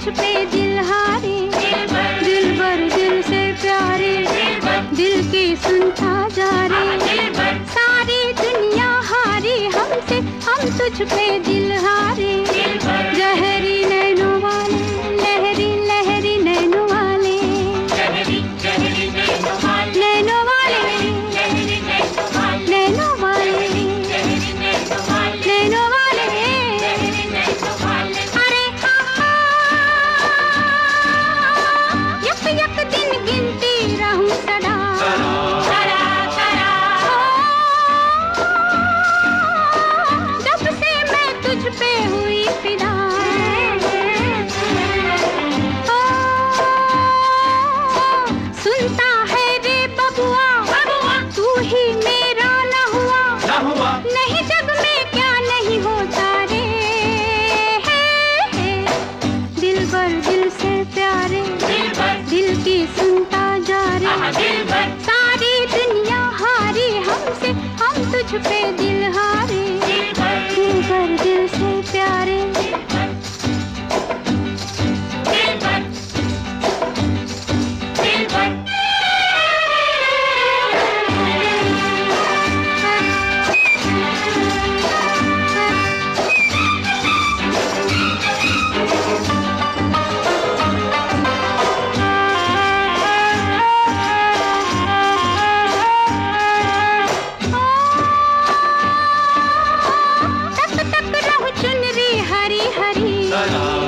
मुझ पे दिल हारे दिल भर। दिल से प्यारे दिल की सुनता जा रे सारी दुनिया हारी हमसे हम तो तुझ पे दिल हारे to bend. la la.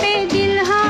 पे दिल हाँ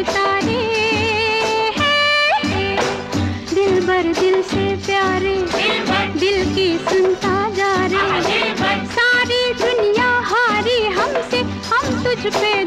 तारे हैं। दिल भर दिल से प्यारे, दिल की सुनता जा रहे सारी दुनिया हारी हमसे, हम तुझ पे